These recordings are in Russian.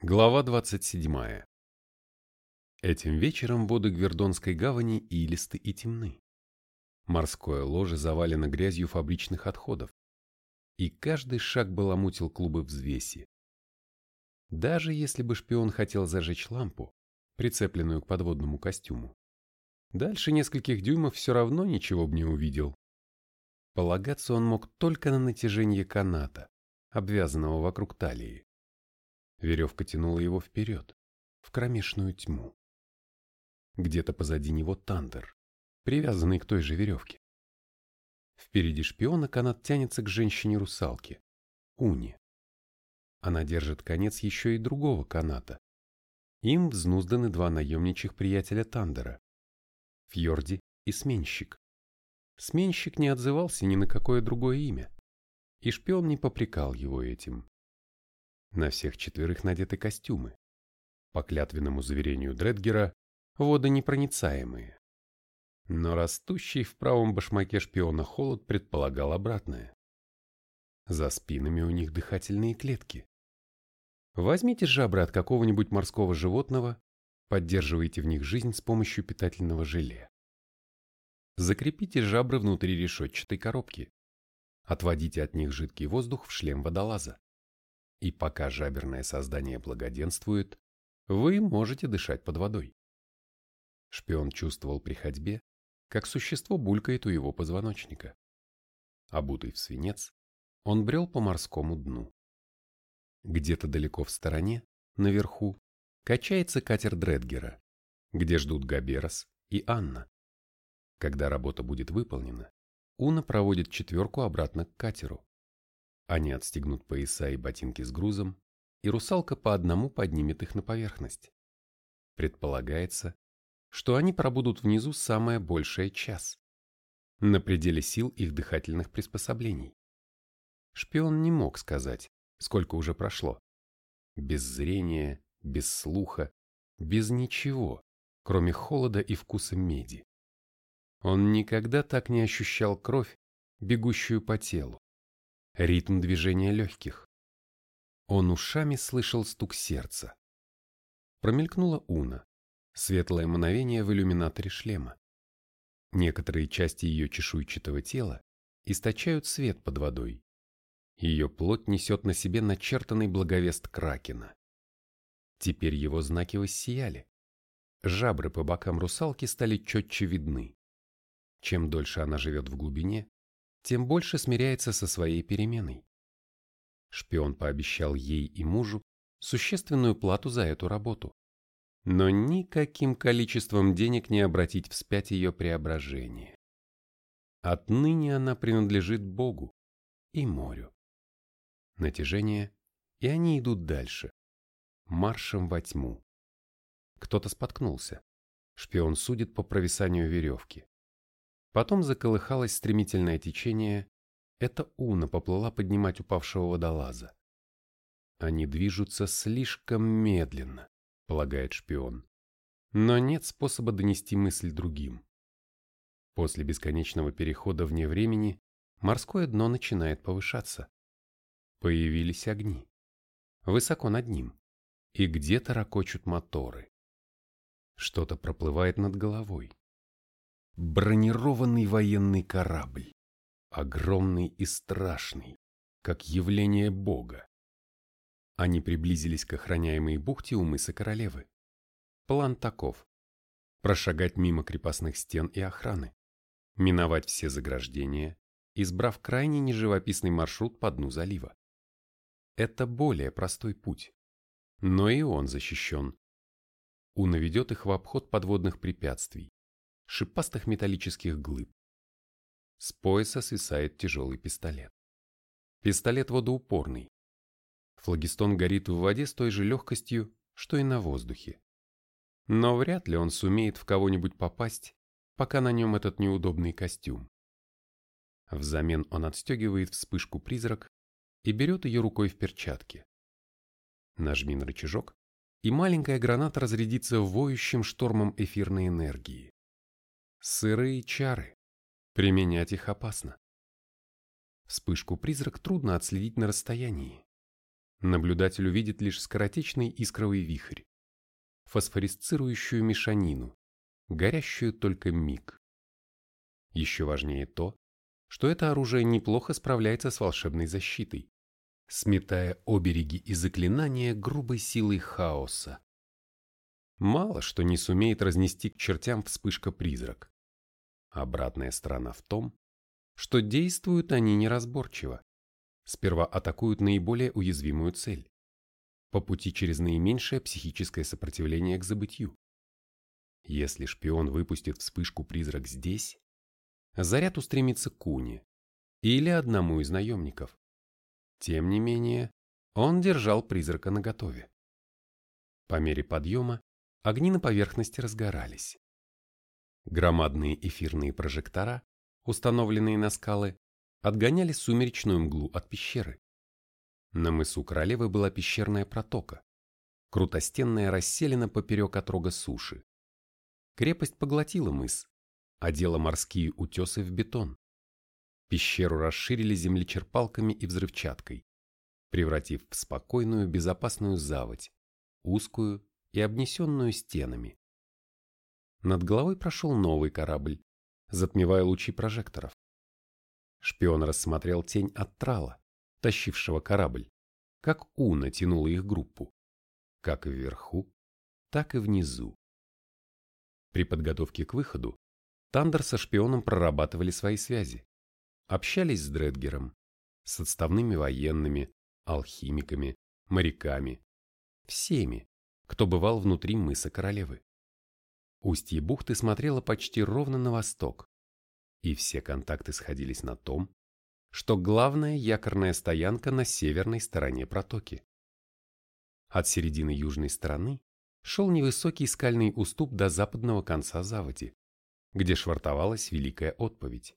Глава 27. Этим вечером воды Гвердонской гавани илисты и темны. Морское ложе завалено грязью фабричных отходов, и каждый шаг баламутил клубы взвеси. Даже если бы шпион хотел зажечь лампу, прицепленную к подводному костюму, дальше нескольких дюймов все равно ничего бы не увидел. Полагаться он мог только на натяжение каната, обвязанного вокруг талии. Веревка тянула его вперед, в кромешную тьму. Где-то позади него тандер, привязанный к той же веревке. Впереди шпиона канат тянется к женщине-русалке, Уне. Она держит конец еще и другого каната. Им взнузданы два наемничьих приятеля Тандера – Фьорди и Сменщик. Сменщик не отзывался ни на какое другое имя, и шпион не попрекал его этим. На всех четверых надеты костюмы. По клятвенному заверению Дредгера, водонепроницаемые. Но растущий в правом башмаке шпиона холод предполагал обратное. За спинами у них дыхательные клетки. Возьмите жабры от какого-нибудь морского животного, поддерживайте в них жизнь с помощью питательного желе. Закрепите жабры внутри решетчатой коробки. Отводите от них жидкий воздух в шлем водолаза. И пока жаберное создание благоденствует, вы можете дышать под водой. Шпион чувствовал при ходьбе, как существо булькает у его позвоночника. Обутый в свинец, он брел по морскому дну. Где-то далеко в стороне, наверху, качается катер Дредгера, где ждут Габерос и Анна. Когда работа будет выполнена, Уна проводит четверку обратно к катеру. Они отстегнут пояса и ботинки с грузом, и русалка по одному поднимет их на поверхность. Предполагается, что они пробудут внизу самое большее час, на пределе сил их дыхательных приспособлений. Шпион не мог сказать, сколько уже прошло. Без зрения, без слуха, без ничего, кроме холода и вкуса меди. Он никогда так не ощущал кровь, бегущую по телу ритм движения легких. Он ушами слышал стук сердца. Промелькнула Уна, светлое мгновение в иллюминаторе шлема. Некоторые части ее чешуйчатого тела источают свет под водой. Ее плоть несет на себе начертанный благовест Кракена. Теперь его знаки воссияли. Жабры по бокам русалки стали четче видны. Чем дольше она живет в глубине, тем больше смиряется со своей переменой. Шпион пообещал ей и мужу существенную плату за эту работу, но никаким количеством денег не обратить вспять ее преображение. Отныне она принадлежит Богу и морю. Натяжение, и они идут дальше, маршем во тьму. Кто-то споткнулся. Шпион судит по провисанию веревки. Потом заколыхалось стремительное течение. Это Уна поплыла поднимать упавшего водолаза. Они движутся слишком медленно, полагает шпион. Но нет способа донести мысль другим. После бесконечного перехода вне времени морское дно начинает повышаться. Появились огни. Высоко над ним. И где-то ракочут моторы. Что-то проплывает над головой бронированный военный корабль, огромный и страшный, как явление Бога. Они приблизились к охраняемой бухте у мыса Королевы. План таков. Прошагать мимо крепостных стен и охраны, миновать все заграждения, избрав крайне неживописный маршрут по дну залива. Это более простой путь, но и он защищен. Он наведет их в обход подводных препятствий, шипастых металлических глыб. С пояса свисает тяжелый пистолет. Пистолет водоупорный. Флагистон горит в воде с той же легкостью, что и на воздухе. Но вряд ли он сумеет в кого-нибудь попасть, пока на нем этот неудобный костюм. Взамен он отстегивает вспышку призрак и берет ее рукой в перчатке. Нажми на рычажок, и маленькая граната разрядится воющим штормом эфирной энергии. Сырые чары. Применять их опасно. Вспышку призрак трудно отследить на расстоянии. наблюдатель увидит лишь скоротечный искровый вихрь, фосфорисцирующую мешанину, горящую только миг. Еще важнее то, что это оружие неплохо справляется с волшебной защитой, сметая обереги и заклинания грубой силой хаоса. Мало что не сумеет разнести к чертям вспышка-призрак. Обратная сторона в том, что действуют они неразборчиво. Сперва атакуют наиболее уязвимую цель, по пути через наименьшее психическое сопротивление к забытью. Если шпион выпустит вспышку-призрак здесь, заряд устремится к Куне или одному из наемников. Тем не менее, он держал призрака наготове. По мере подъема огни на поверхности разгорались. Громадные эфирные прожектора, установленные на скалы, отгоняли сумеречную мглу от пещеры. На мысу Королевы была пещерная протока, крутостенная расселена поперек отрога суши. Крепость поглотила мыс, одела морские утесы в бетон. Пещеру расширили землечерпалками и взрывчаткой, превратив в спокойную безопасную заводь, узкую и обнесенную стенами. Над головой прошел новый корабль, затмевая лучи прожекторов. Шпион рассмотрел тень от трала, тащившего корабль, как У натянула их группу, как вверху, так и внизу. При подготовке к выходу Тандер со шпионом прорабатывали свои связи, общались с Дредгером, с отставными военными, алхимиками, моряками, всеми, кто бывал внутри мыса Королевы. Устье бухты смотрело почти ровно на восток, и все контакты сходились на том, что главная якорная стоянка на северной стороне протоки. От середины южной стороны шел невысокий скальный уступ до западного конца заводи, где швартовалась Великая Отповедь.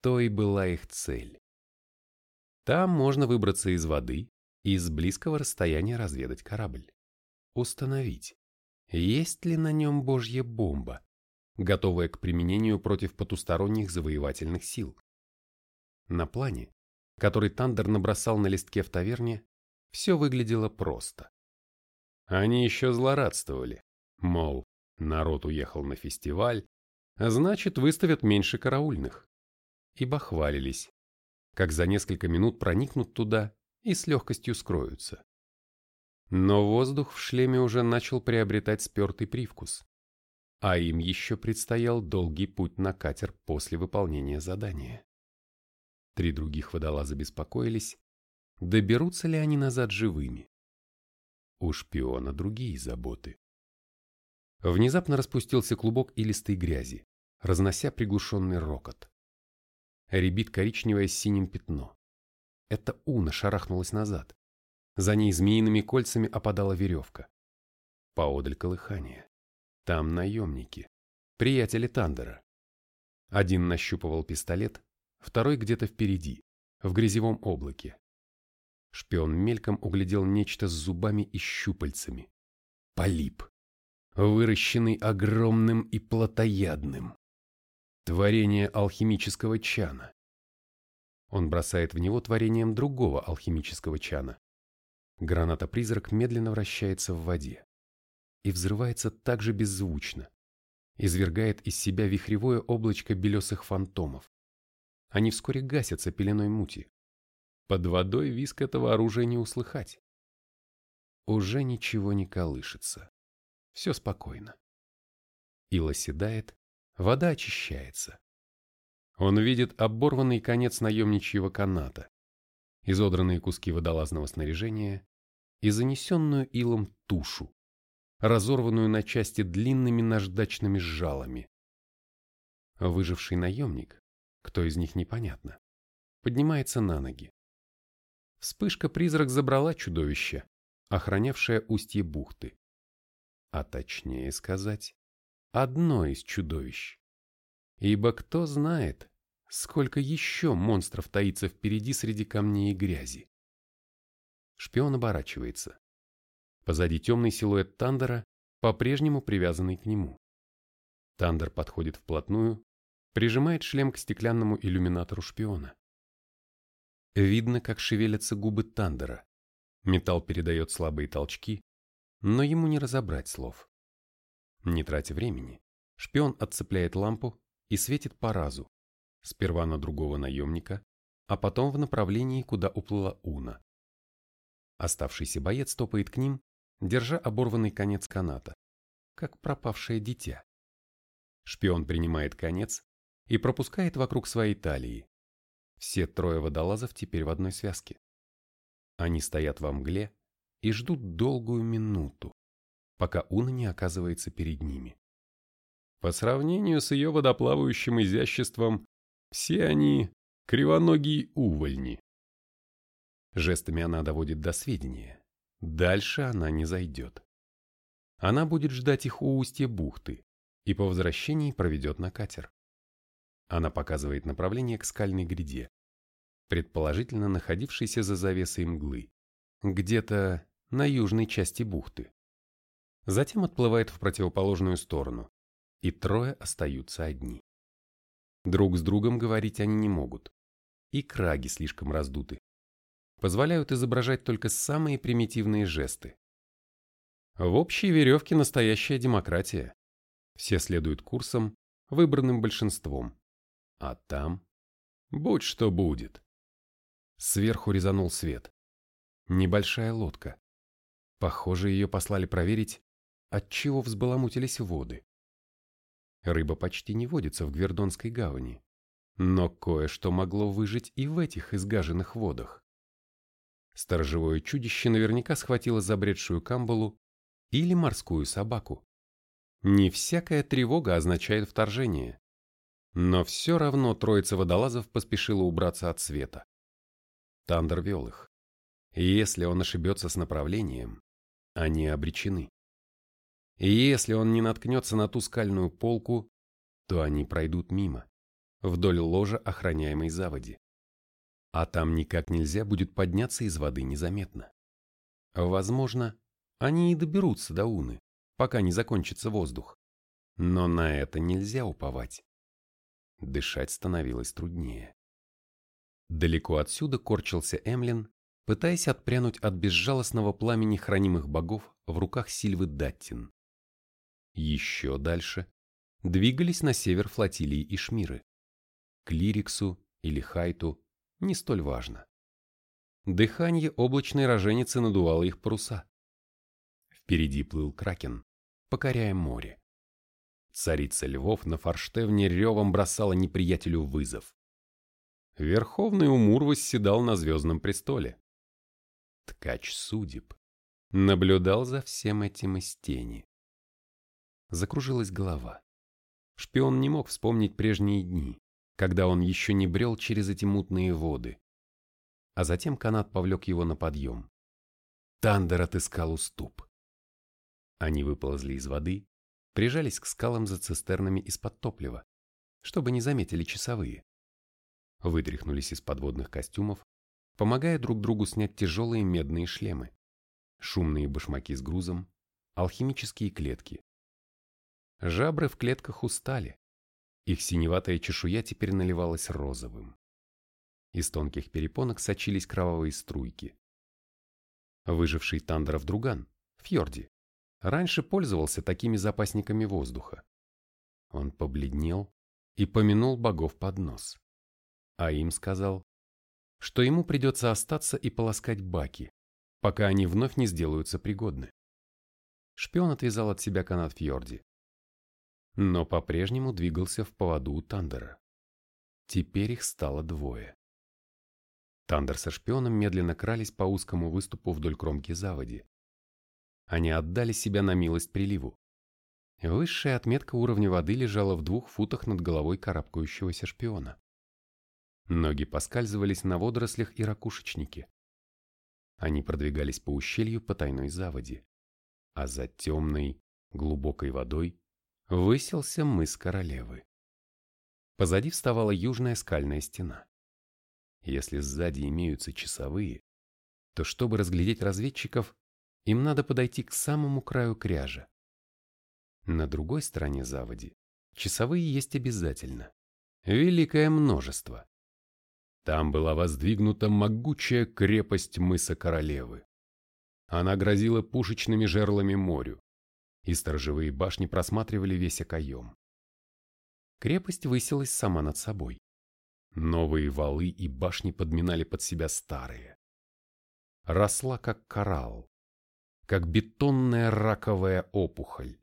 То и была их цель. Там можно выбраться из воды и с близкого расстояния разведать корабль. Установить, есть ли на нем божья бомба, готовая к применению против потусторонних завоевательных сил. На плане, который Тандер набросал на листке в таверне, все выглядело просто. Они еще злорадствовали, мол, народ уехал на фестиваль, значит выставят меньше караульных. Ибо хвалились, как за несколько минут проникнут туда и с легкостью скроются. Но воздух в шлеме уже начал приобретать спертый привкус, а им еще предстоял долгий путь на катер после выполнения задания. Три других водолаза беспокоились, доберутся ли они назад живыми. У шпиона другие заботы. Внезапно распустился клубок илистой грязи, разнося приглушенный рокот. Ребит коричневое с синим пятно. Это Уна шарахнулась назад. За ней змеиными кольцами опадала веревка. Поодаль колыхание. Там наемники. Приятели Тандера. Один нащупывал пистолет, второй где-то впереди, в грязевом облаке. Шпион мельком углядел нечто с зубами и щупальцами. Полип. Выращенный огромным и плотоядным. Творение алхимического чана. Он бросает в него творением другого алхимического чана. Граната-призрак медленно вращается в воде и взрывается так же беззвучно, извергает из себя вихревое облачко белесых фантомов. Они вскоре гасятся пеленой мути. Под водой виск этого оружия не услыхать. Уже ничего не колышется. Все спокойно. Ил оседает, вода очищается. Он видит оборванный конец наемничьего каната, изодранные куски водолазного снаряжения и занесенную илом тушу, разорванную на части длинными наждачными жалами. Выживший наемник, кто из них непонятно, поднимается на ноги. Вспышка-призрак забрала чудовище, охранявшее устье бухты. А точнее сказать, одно из чудовищ. Ибо кто знает, сколько еще монстров таится впереди среди камней и грязи. Шпион оборачивается. Позади темный силуэт Тандера, по-прежнему привязанный к нему. Тандер подходит вплотную, прижимает шлем к стеклянному иллюминатору шпиона. Видно, как шевелятся губы Тандера, Металл передает слабые толчки, но ему не разобрать слов. Не тратя времени, шпион отцепляет лампу и светит по разу, сперва на другого наемника, а потом в направлении, куда уплыла Уна. Оставшийся боец топает к ним, держа оборванный конец каната, как пропавшее дитя. Шпион принимает конец и пропускает вокруг своей талии. Все трое водолазов теперь в одной связке. Они стоят во мгле и ждут долгую минуту, пока Уна не оказывается перед ними. По сравнению с ее водоплавающим изяществом, все они кривоногие увольни. Жестами она доводит до сведения. Дальше она не зайдет. Она будет ждать их у устья бухты и по возвращении проведет на катер. Она показывает направление к скальной гряде, предположительно находившейся за завесой мглы, где-то на южной части бухты. Затем отплывает в противоположную сторону, и трое остаются одни. Друг с другом говорить они не могут, и краги слишком раздуты. Позволяют изображать только самые примитивные жесты. В общей веревке настоящая демократия. Все следуют курсам, выбранным большинством. А там будь что будет. Сверху резанул свет. Небольшая лодка. Похоже, ее послали проверить, отчего взбаламутились воды. Рыба почти не водится в Гвердонской гавани, но кое-что могло выжить и в этих изгаженных водах. Сторожевое чудище наверняка схватило забредшую камбалу или морскую собаку. Не всякая тревога означает вторжение. Но все равно троица водолазов поспешила убраться от света. Тандер вел их. Если он ошибется с направлением, они обречены. Если он не наткнется на ту скальную полку, то они пройдут мимо, вдоль ложа охраняемой заводи. А там никак нельзя будет подняться из воды незаметно. Возможно, они и доберутся до Уны, пока не закончится воздух. Но на это нельзя уповать. Дышать становилось труднее. Далеко отсюда корчился Эмлин, пытаясь отпрянуть от безжалостного пламени хранимых богов в руках Сильвы Даттин. Еще дальше двигались на север флотилии и Шмиры. К Лириксу или Хайту не столь важно. Дыхание облачной роженицы надувало их паруса. Впереди плыл Кракен, покоряя море. Царица львов на форштевне ревом бросала неприятелю вызов. Верховный Умур восседал на звездном престоле. Ткач судеб наблюдал за всем этим из тени. Закружилась голова. Шпион не мог вспомнить прежние дни, когда он еще не брел через эти мутные воды. А затем канат повлек его на подъем. Тандер отыскал уступ. Они выползли из воды, прижались к скалам за цистернами из-под топлива, чтобы не заметили часовые вытряхнулись из подводных костюмов, помогая друг другу снять тяжелые медные шлемы, шумные башмаки с грузом, алхимические клетки. Жабры в клетках устали, их синеватая чешуя теперь наливалась розовым. Из тонких перепонок сочились кровавые струйки. Выживший Тандеров друган, Фьорди, раньше пользовался такими запасниками воздуха. Он побледнел и помянул богов под нос а им сказал, что ему придется остаться и полоскать баки, пока они вновь не сделаются пригодны. Шпион отвязал от себя канат Фьорди, но по-прежнему двигался в поводу у Тандера. Теперь их стало двое. Тандер со шпионом медленно крались по узкому выступу вдоль кромки заводи. Они отдали себя на милость приливу. Высшая отметка уровня воды лежала в двух футах над головой карабкающегося шпиона. Ноги поскальзывались на водорослях и ракушечнике. Они продвигались по ущелью по тайной заводе, а за темной, глубокой водой высился мыс королевы. Позади вставала южная скальная стена. Если сзади имеются часовые, то чтобы разглядеть разведчиков, им надо подойти к самому краю кряжа. На другой стороне заводи часовые есть обязательно. Великое множество. Там была воздвигнута могучая крепость мыса Королевы. Она грозила пушечными жерлами морю, и сторожевые башни просматривали весь окоем. Крепость высилась сама над собой. Новые валы и башни подминали под себя старые. Росла как коралл, как бетонная раковая опухоль.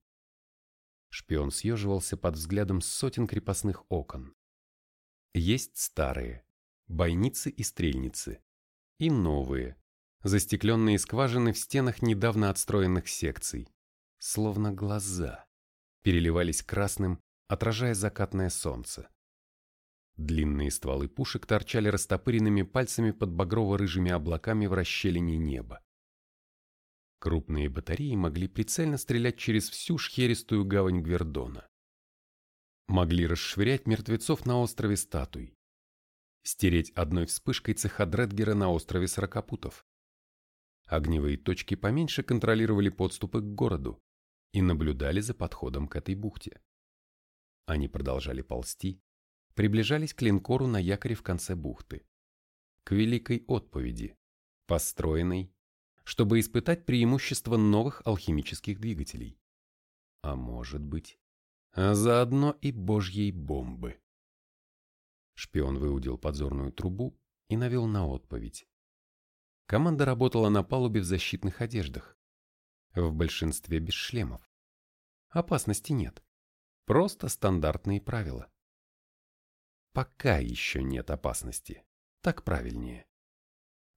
Шпион съеживался под взглядом сотен крепостных окон. Есть старые, бойницы и стрельницы, и новые, застекленные скважины в стенах недавно отстроенных секций, словно глаза, переливались красным, отражая закатное солнце. Длинные стволы пушек торчали растопыренными пальцами под багрово-рыжими облаками в расщелине неба. Крупные батареи могли прицельно стрелять через всю шхеристую гавань Гвердона. Могли расшвырять мертвецов на острове статуй. Стереть одной вспышкой цеха Дредгера на острове Сорокопутов. Огневые точки поменьше контролировали подступы к городу и наблюдали за подходом к этой бухте. Они продолжали ползти, приближались к линкору на якоре в конце бухты. К великой отповеди, построенной, чтобы испытать преимущество новых алхимических двигателей. А может быть, а заодно и божьей бомбы. Шпион выудил подзорную трубу и навел на отповедь. Команда работала на палубе в защитных одеждах. В большинстве без шлемов. Опасности нет. Просто стандартные правила. Пока еще нет опасности. Так правильнее.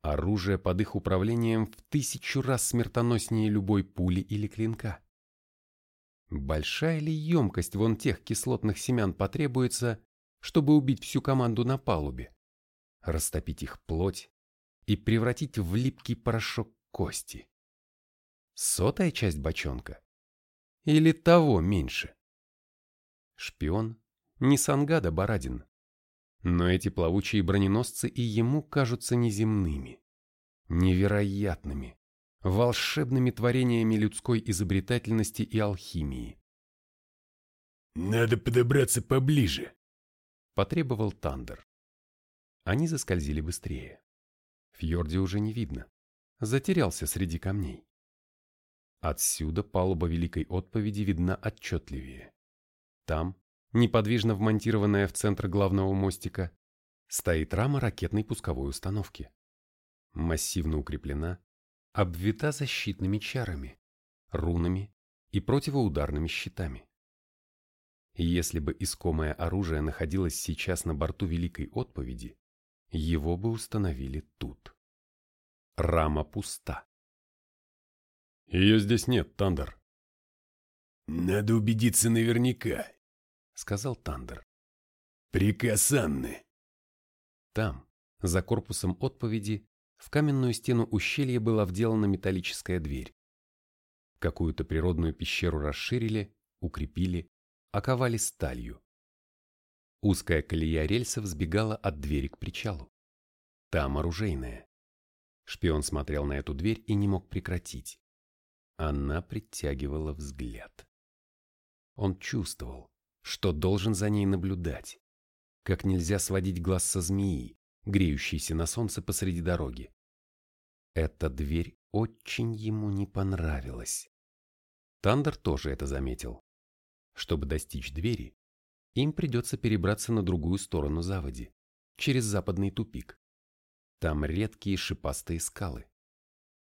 Оружие под их управлением в тысячу раз смертоноснее любой пули или клинка. Большая ли емкость вон тех кислотных семян потребуется, чтобы убить всю команду на палубе, растопить их плоть и превратить в липкий порошок кости? Сотая часть бочонка? Или того меньше? Шпион не Сангада Барадин, но эти плавучие броненосцы и ему кажутся неземными, невероятными, волшебными творениями людской изобретательности и алхимии. «Надо подобраться поближе», — потребовал Тандер. Они заскользили быстрее. Фьорди уже не видно. Затерялся среди камней. Отсюда палуба Великой Отповеди видна отчетливее. Там, неподвижно вмонтированная в центр главного мостика, стоит рама ракетной пусковой установки. Массивно укреплена, обвита защитными чарами, рунами и противоударными щитами. Если бы искомое оружие находилось сейчас на борту Великой Отповеди, его бы установили тут. Рама пуста. «Ее здесь нет, Тандер». «Надо убедиться наверняка», сказал Тандер. «Приказ Анны!» Там, за корпусом отповеди, в каменную стену ущелья была вделана металлическая дверь. Какую-то природную пещеру расширили, укрепили, оковали сталью. Узкая колея рельсов сбегала от двери к причалу. Там оружейная. Шпион смотрел на эту дверь и не мог прекратить. Она притягивала взгляд. Он чувствовал, что должен за ней наблюдать. Как нельзя сводить глаз со змеи, греющейся на солнце посреди дороги. Эта дверь очень ему не понравилась. Тандер тоже это заметил. Чтобы достичь двери, им придется перебраться на другую сторону заводи, через западный тупик. Там редкие шипастые скалы.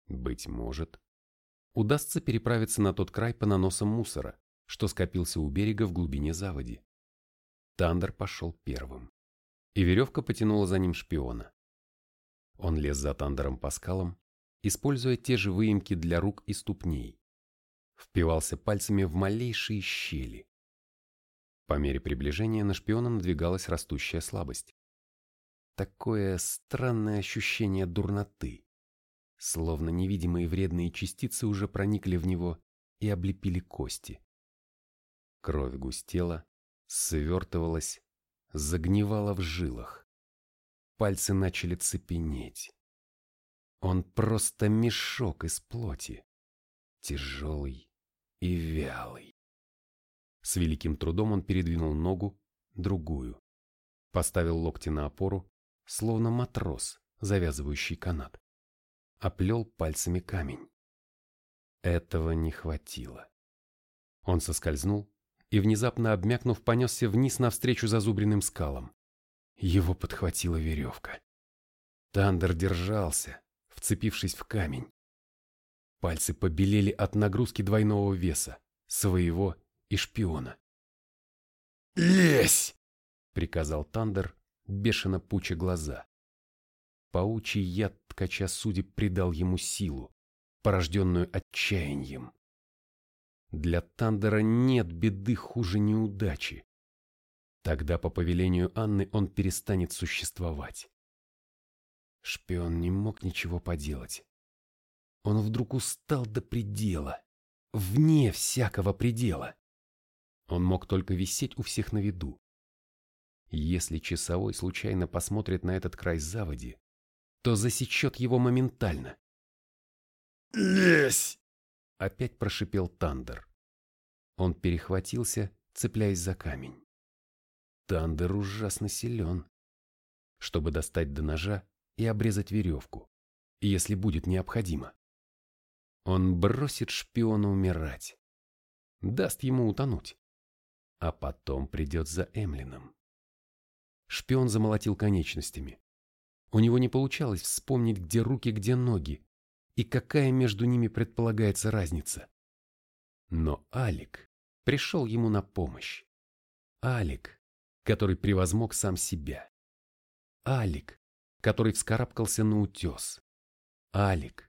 Быть может, удастся переправиться на тот край по наносам мусора, что скопился у берега в глубине заводи. Тандер пошел первым, и веревка потянула за ним шпиона. Он лез за Тандером по скалам, используя те же выемки для рук и ступней. Впивался пальцами в малейшие щели. По мере приближения на шпиона надвигалась растущая слабость. Такое странное ощущение дурноты, словно невидимые вредные частицы уже проникли в него и облепили кости. Кровь густела, свертывалась, загнивала в жилах. Пальцы начали цепенеть. Он просто мешок из плоти, тяжелый и вялый. С великим трудом он передвинул ногу, другую. Поставил локти на опору, словно матрос, завязывающий канат. Оплел пальцами камень. Этого не хватило. Он соскользнул и, внезапно обмякнув, понесся вниз навстречу зазубренным скалам. Его подхватила веревка. Тандер держался, вцепившись в камень. Пальцы побелели от нагрузки двойного веса, своего и шпиона. «Лезь!» — приказал Тандер, бешено пуча глаза. Паучий яд ткача судеб придал ему силу, порожденную отчаянием. Для Тандера нет беды хуже неудачи. Тогда по повелению Анны он перестанет существовать. Шпион не мог ничего поделать. Он вдруг устал до предела, вне всякого предела. Он мог только висеть у всех на виду. Если часовой случайно посмотрит на этот край заводи, то засечет его моментально. «Лезь!» — опять прошипел Тандер. Он перехватился, цепляясь за камень. Тандер ужасно силен. Чтобы достать до ножа и обрезать веревку, если будет необходимо. Он бросит шпиона умирать. Даст ему утонуть. А потом придет за Эмлином. Шпион замолотил конечностями. У него не получалось вспомнить, где руки, где ноги, и какая между ними предполагается разница. Но Алик пришел ему на помощь. Алик, который превозмог сам себя. Алик, который вскарабкался на утес. Алик,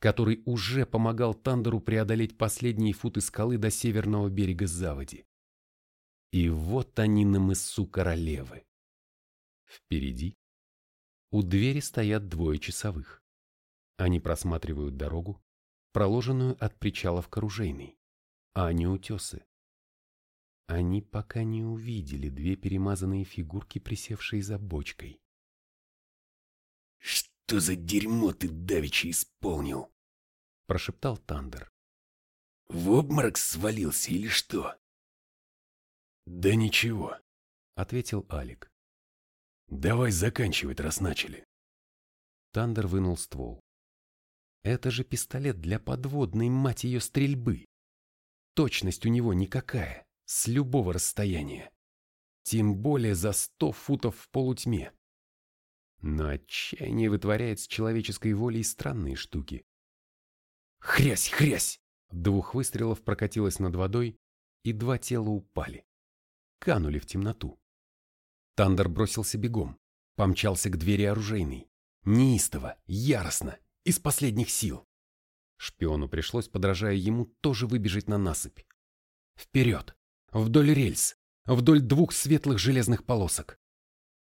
который уже помогал Тандеру преодолеть последние футы скалы до северного берега заводи. И вот они на мысу королевы. Впереди у двери стоят двое часовых. Они просматривают дорогу, проложенную от причала в Коружейный, а не утесы. Они пока не увидели две перемазанные фигурки, присевшие за бочкой. «Что за дерьмо ты давеча исполнил?» – прошептал Тандер. «В обморок свалился или что?» «Да ничего», – ответил Алик. Давай заканчивать, раз начали. Тандер вынул ствол. Это же пистолет для подводной, мать ее, стрельбы. Точность у него никакая, с любого расстояния. Тем более за сто футов в полутьме. Но отчаяние вытворяет с человеческой волей странные штуки. Хрясь, хрясь! Двух выстрелов прокатилось над водой, и два тела упали. Канули в темноту. Тандер бросился бегом, помчался к двери оружейной. Неистово, яростно, из последних сил. Шпиону пришлось, подражая ему, тоже выбежать на насыпь. Вперед, вдоль рельс, вдоль двух светлых железных полосок.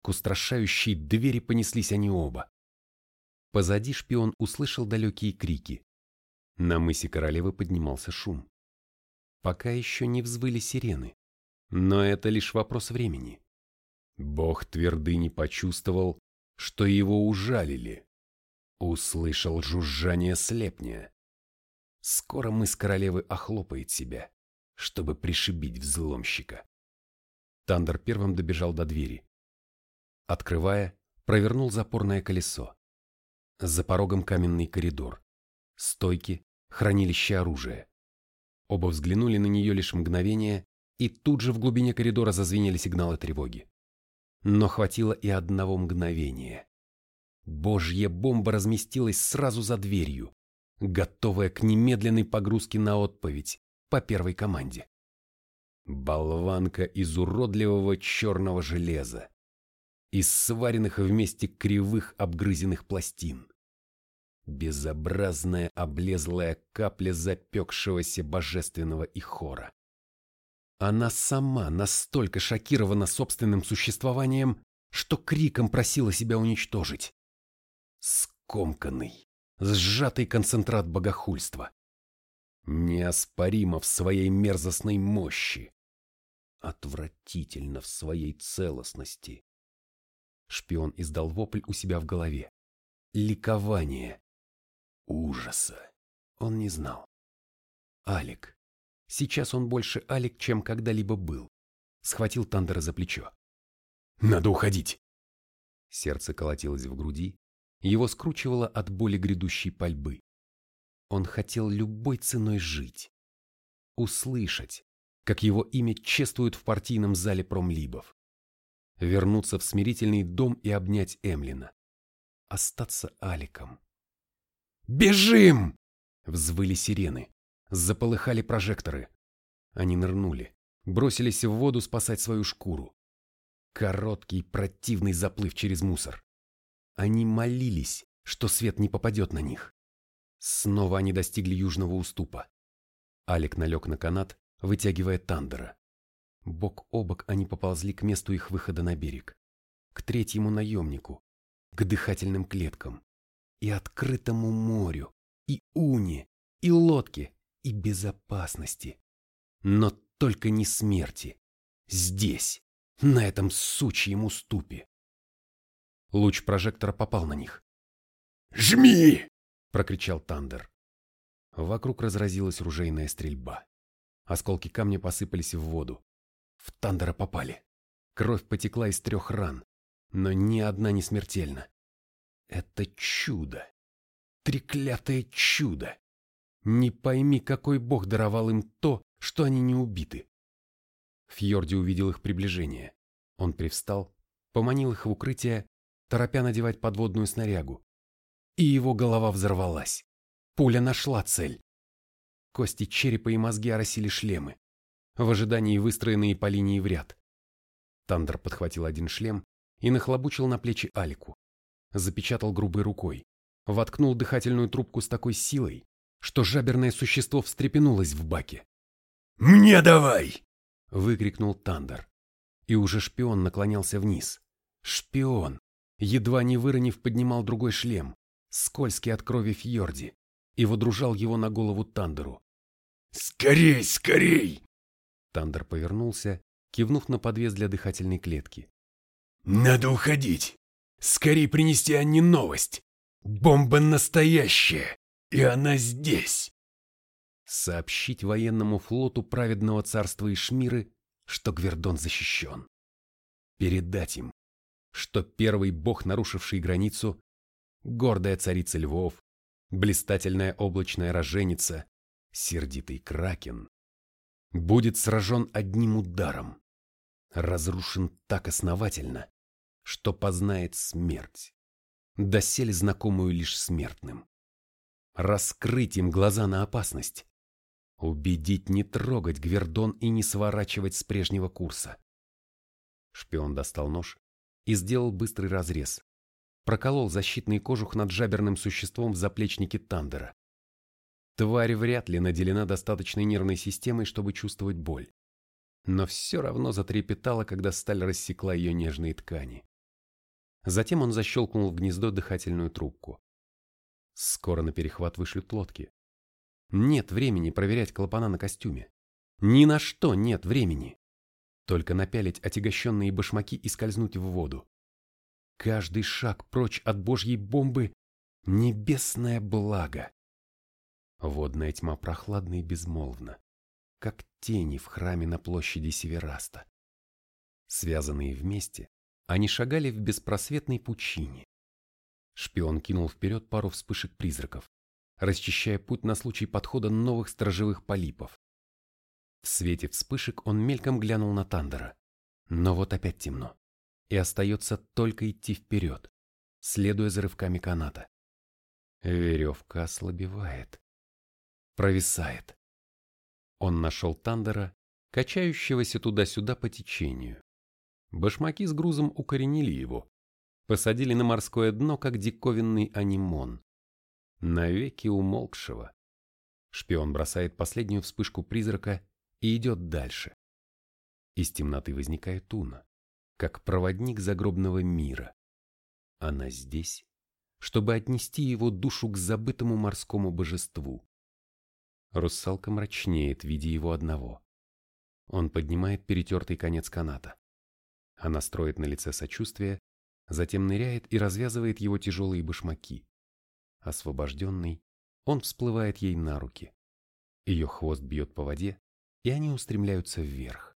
К устрашающей двери понеслись они оба. Позади шпион услышал далекие крики. На мысе королевы поднимался шум. Пока еще не взвыли сирены. Но это лишь вопрос времени. Бог твердыни почувствовал, что его ужалили. Услышал жужжание слепня. Скоро мыс королевы охлопает себя, чтобы пришибить взломщика. Тандер первым добежал до двери. Открывая, провернул запорное колесо. За порогом каменный коридор. Стойки, хранилище оружия. Оба взглянули на нее лишь мгновение, и тут же в глубине коридора зазвенели сигналы тревоги. Но хватило и одного мгновения. Божья бомба разместилась сразу за дверью, готовая к немедленной погрузке на отповедь по первой команде. Болванка из уродливого черного железа, из сваренных вместе кривых обгрызенных пластин. Безобразная облезлая капля запекшегося божественного ихора. Она сама настолько шокирована собственным существованием, что криком просила себя уничтожить. Скомканный, сжатый концентрат богохульства. Неоспоримо в своей мерзостной мощи. Отвратительно в своей целостности. Шпион издал вопль у себя в голове. Ликование. Ужаса. Он не знал. Алик. Сейчас он больше Алик, чем когда-либо был. Схватил Тандера за плечо. «Надо уходить!» Сердце колотилось в груди, его скручивало от боли грядущей пальбы. Он хотел любой ценой жить. Услышать, как его имя чествуют в партийном зале промлибов. Вернуться в смирительный дом и обнять Эмлина. Остаться Аликом. «Бежим!» — взвыли сирены. Заполыхали прожекторы. Они нырнули, бросились в воду спасать свою шкуру. Короткий противный заплыв через мусор. Они молились, что свет не попадет на них. Снова они достигли южного уступа. Алик налег на канат, вытягивая Тандера. Бок о бок они поползли к месту их выхода на берег. К третьему наемнику, к дыхательным клеткам и открытому морю, и уне, и лодке, и безопасности. Но только не смерти. Здесь, на этом сучьем уступе. Луч прожектора попал на них. «Жми!» — прокричал Тандер. Вокруг разразилась ружейная стрельба. Осколки камня посыпались в воду. В Тандера попали. Кровь потекла из трех ран, но ни одна не смертельна. Это чудо. Треклятое чудо. Не пойми, какой бог даровал им то, что они не убиты. Фьорди увидел их приближение. Он привстал, поманил их в укрытие, торопя надевать подводную снарягу. И его голова взорвалась. Пуля нашла цель. Кости черепа и мозги оросили шлемы, в ожидании выстроенные по линии в ряд. Тандер подхватил один шлем и нахлобучил на плечи Алику запечатал грубой рукой, воткнул дыхательную трубку с такой силой, что жаберное существо встрепенулось в баке. «Мне давай!» — выкрикнул Тандер. И уже шпион наклонялся вниз. Шпион, едва не выронив, поднимал другой шлем, скользкий от крови Фьорди, и водружал его на голову Тандеру. «Скорей, скорей!» Тандер повернулся, кивнув на подвес для дыхательной клетки. «Надо уходить!» Скорей принести Анне новость. Бомба настоящая, и она здесь. Сообщить военному флоту праведного царства Ишмиры, что Гвердон защищен. Передать им, что первый бог, нарушивший границу, гордая царица львов, блистательная облачная роженица, сердитый кракен, будет сражен одним ударом, разрушен так основательно, что познает смерть, доселе знакомую лишь смертным. Раскрыть им глаза на опасность, убедить не трогать Гвердон и не сворачивать с прежнего курса. Шпион достал нож и сделал быстрый разрез, проколол защитный кожух над жаберным существом в заплечнике Тандера. Тварь вряд ли наделена достаточной нервной системой, чтобы чувствовать боль. Но все равно затрепетала, когда сталь рассекла ее нежные ткани. Затем он защелкнул в гнездо дыхательную трубку. Скоро на перехват вышлют лодки. Нет времени проверять клапана на костюме. Ни на что нет времени. Только напялить отягощенные башмаки и скользнуть в воду. Каждый шаг прочь от божьей бомбы — небесное благо. Водная тьма прохладна и безмолвна, как тени в храме на площади Севераста. Связанные вместе, они шагали в беспросветной пучине. Шпион кинул вперед пару вспышек призраков, расчищая путь на случай подхода новых сторожевых полипов. В свете вспышек он мельком глянул на Тандера. Но вот опять темно. И остается только идти вперед, следуя за рывками каната. Веревка ослабевает. Провисает. Он нашел Тандера, качающегося туда-сюда по течению. Башмаки с грузом укоренили его, посадили на морское дно, как диковинный анимон. Навеки умолкшего. Шпион бросает последнюю вспышку призрака и идет дальше. Из темноты возникает Уна, как проводник загробного мира. Она здесь, чтобы отнести его душу к забытому морскому божеству. Русалка мрачнеет, видя его одного. Он поднимает перетертый конец каната. Она строит на лице сочувствие, затем ныряет и развязывает его тяжелые башмаки. Освобожденный, он всплывает ей на руки. Ее хвост бьет по воде, и они устремляются вверх.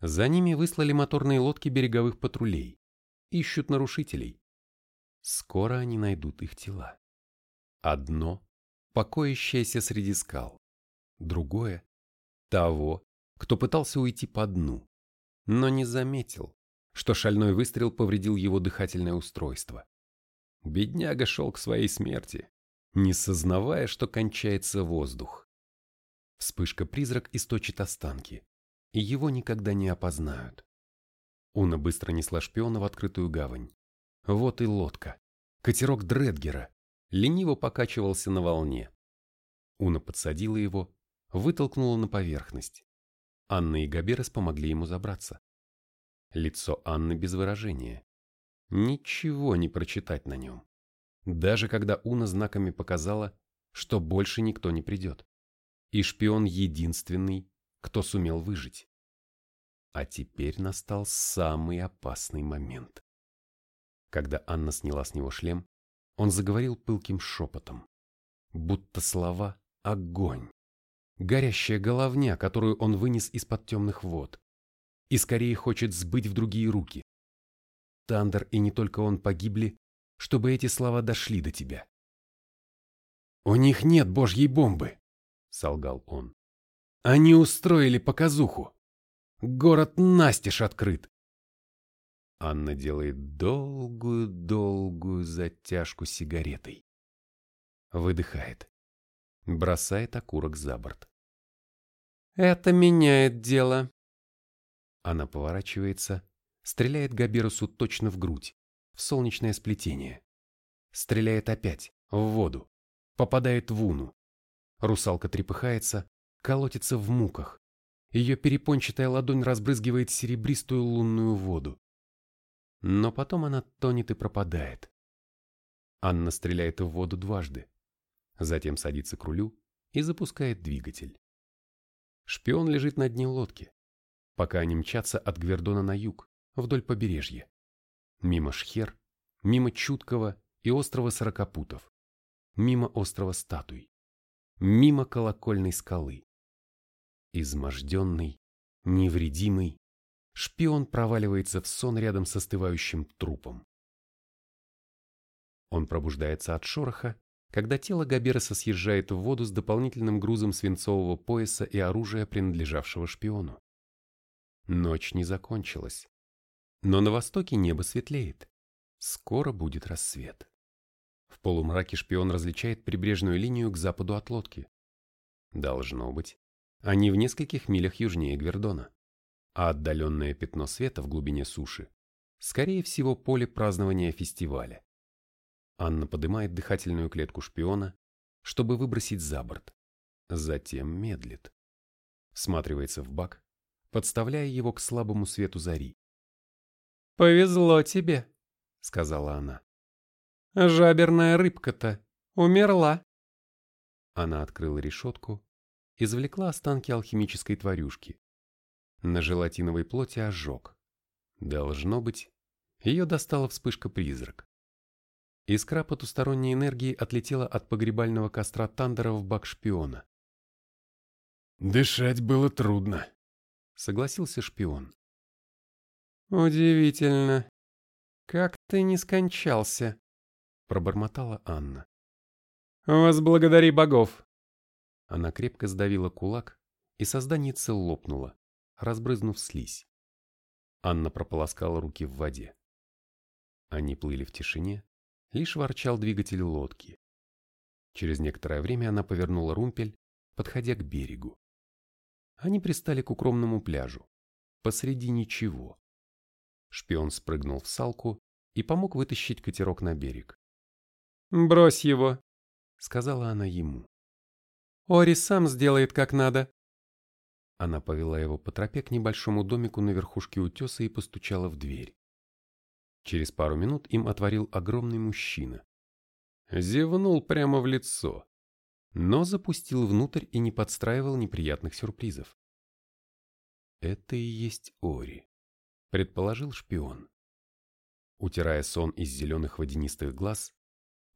За ними выслали моторные лодки береговых патрулей. Ищут нарушителей. Скоро они найдут их тела. Одно покоящееся среди скал. Другое — того, кто пытался уйти по дну, но не заметил, что шальной выстрел повредил его дыхательное устройство. Бедняга шел к своей смерти, не сознавая, что кончается воздух. Вспышка-призрак источит останки, и его никогда не опознают. Уна быстро несла шпиона в открытую гавань. Вот и лодка. Катерок Дредгера лениво покачивался на волне. Уна подсадила его, вытолкнула на поверхность. Анна и Габерес помогли ему забраться. Лицо Анны без выражения. Ничего не прочитать на нем. Даже когда Уна знаками показала, что больше никто не придет. И шпион единственный, кто сумел выжить. А теперь настал самый опасный момент. Когда Анна сняла с него шлем, он заговорил пылким шепотом, будто слова «огонь», горящая головня, которую он вынес из-под темных вод, и скорее хочет сбыть в другие руки. Тандер и не только он погибли, чтобы эти слова дошли до тебя. «У них нет божьей бомбы», — солгал он. «Они устроили показуху. Город настежь открыт. Анна делает долгую-долгую затяжку сигаретой. Выдыхает. Бросает окурок за борт. «Это меняет дело». Она поворачивается, стреляет Габерусу точно в грудь, в солнечное сплетение. Стреляет опять, в воду. Попадает в уну. Русалка трепыхается, колотится в муках, ее перепончатая ладонь разбрызгивает серебристую лунную воду. Но потом она тонет и пропадает. Анна стреляет в воду дважды, затем садится к рулю и запускает двигатель. Шпион лежит на дне лодки, пока они мчатся от Гвердона на юг, вдоль побережья. Мимо Шхер, мимо Чуткого и острова Сорокопутов, мимо острова Статуй, мимо колокольной скалы. Изможденный, невредимый, шпион проваливается в сон рядом с остывающим трупом. Он пробуждается от шороха, когда тело Габереса съезжает в воду с дополнительным грузом свинцового пояса и оружия, принадлежавшего шпиону. Ночь не закончилась. Но на востоке небо светлеет. Скоро будет рассвет. В полумраке шпион различает прибрежную линию к западу от лодки. Должно быть, они в нескольких милях южнее Гвердона, а отдаленное пятно света в глубине суши, скорее всего, поле празднования фестиваля. Анна поднимает дыхательную клетку шпиона, чтобы выбросить за борт, затем медлит. Всматривается в бак, подставляя его к слабому свету зари. «Повезло тебе», — сказала она. «Жаберная рыбка-то умерла». Она открыла решетку извлекла останки алхимической тварюшки. На желатиновой плоти ожог. Должно быть, ее достала вспышка-призрак. Искра потусторонней энергии отлетела от погребального костра Тандера в бак шпиона. «Дышать было трудно», — согласился шпион. «Удивительно. Как ты не скончался?» — пробормотала Анна. «Возблагодари богов. Она крепко сдавила кулак, и созданица лопнула, разбрызнув слизь. Анна прополоскала руки в воде. Они плыли в тишине, лишь ворчал двигатель лодки. Через некоторое время она повернула румпель, подходя к берегу. Они пристали к укромному пляжу, посреди ничего. Шпион спрыгнул в салку и помог вытащить катерок на берег. «Брось его», — сказала она ему. Ори сам сделает как надо. Она повела его по тропе к небольшому домику на верхушке утеса и постучала в дверь. Через пару минут им отворил огромный мужчина. Зевнул прямо в лицо, но запустил внутрь и не подстраивал неприятных сюрпризов. «Это и есть Ори», — предположил шпион. Утирая сон из зеленых водянистых глаз,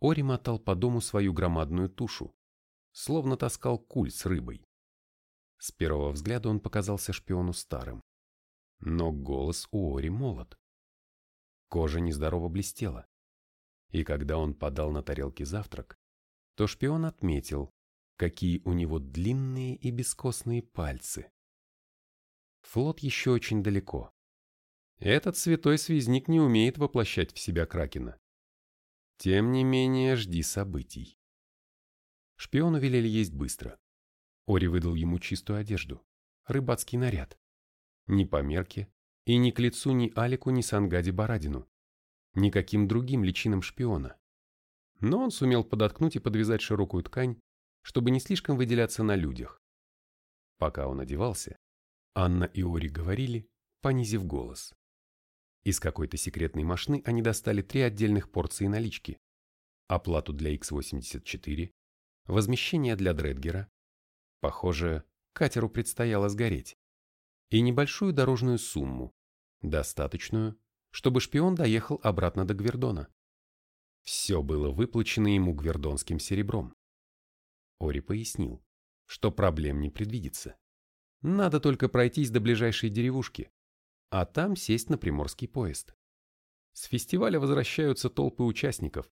Ори мотал по дому свою громадную тушу, словно таскал куль с рыбой. С первого взгляда он показался шпиону старым. Но голос у Ори молод. Кожа нездорово блестела. И когда он подал на тарелке завтрак, то шпион отметил, какие у него длинные и бескостные пальцы. Флот еще очень далеко. Этот святой связник не умеет воплощать в себя Кракена. Тем не менее, жди событий. Шпиону велели есть быстро. Ори выдал ему чистую одежду, рыбацкий наряд. Ни по мерке и ни к лицу ни Алику, ни Сангади Барадину. Никаким другим личинам шпиона. Но он сумел подоткнуть и подвязать широкую ткань, чтобы не слишком выделяться на людях. Пока он одевался, Анна и Ори говорили, понизив голос. Из какой-то секретной машины они достали три отдельных порции налички. Оплату для X-84, возмещение для Дредгера. Похоже, катеру предстояло сгореть. И небольшую дорожную сумму, достаточную, чтобы шпион доехал обратно до Гвердона. Все было выплачено ему гвердонским серебром. Ори пояснил, что проблем не предвидится. Надо только пройтись до ближайшей деревушки, а там сесть на приморский поезд. С фестиваля возвращаются толпы участников.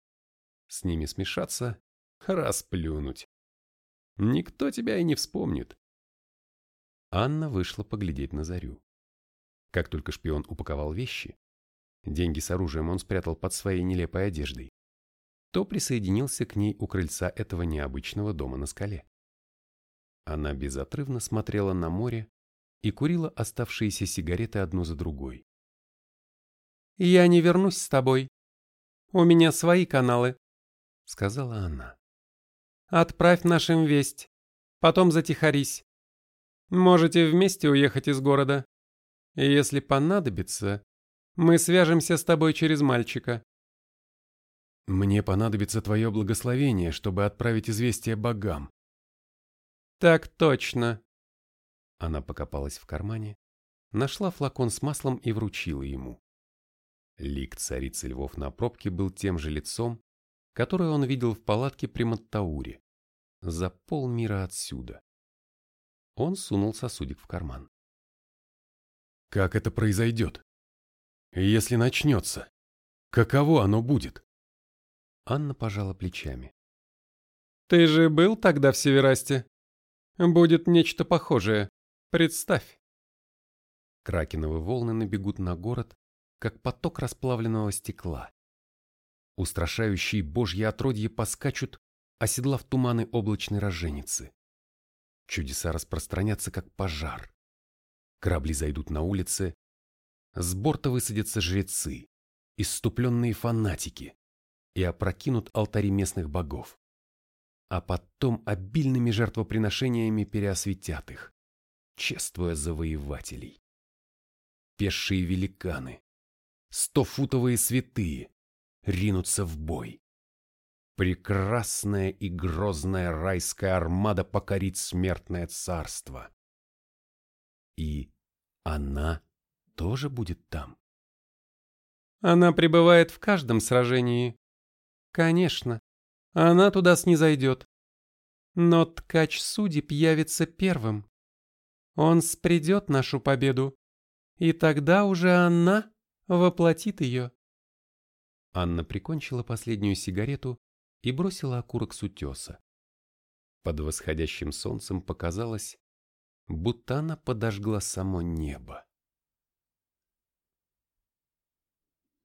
С ними смешаться, расплюнуть. Никто тебя и не вспомнит. Анна вышла поглядеть на зарю. Как только шпион упаковал вещи, деньги с оружием он спрятал под своей нелепой одеждой, то присоединился к ней у крыльца этого необычного дома на скале. Она безотрывно смотрела на море и курила оставшиеся сигареты одну за другой. «Я не вернусь с тобой. У меня свои каналы», — сказала она. «Отправь нашим весть, потом затихарись. Можете вместе уехать из города. Если понадобится, мы свяжемся с тобой через мальчика». «Мне понадобится твое благословение, чтобы отправить известие богам». «Так точно», она покопалась в кармане, нашла флакон с маслом и вручила ему. Лик царицы львов на пробке был тем же лицом, которое он видел в палатке при Маттауре, за полмира отсюда. Он сунул сосудик в карман. Как это произойдет? Если начнется, каково оно будет? Анна пожала плечами. Ты же был тогда в Северасте? Будет нечто похожее. Представь. Кракеновые волны набегут на город, как поток расплавленного стекла. Устрашающие божьи отродья поскачут, оседлав туманы облачной роженицы. Чудеса распространятся, как пожар. Корабли зайдут на улицы, с борта высадятся жрецы, исступленные фанатики, и опрокинут алтари местных богов. А потом обильными жертвоприношениями переосветят их чествуя завоевателей. Пешие великаны, стофутовые святые, ринутся в бой. Прекрасная и грозная райская армада покорит смертное царство. И она тоже будет там. Она пребывает в каждом сражении. Конечно, она туда снизойдет. Но ткач судеб явится первым. Он спредет нашу победу, и тогда уже она воплотит ее. Анна прикончила последнюю сигарету и бросила окурок с утеса. Под восходящим солнцем показалось, будто она подожгла само небо.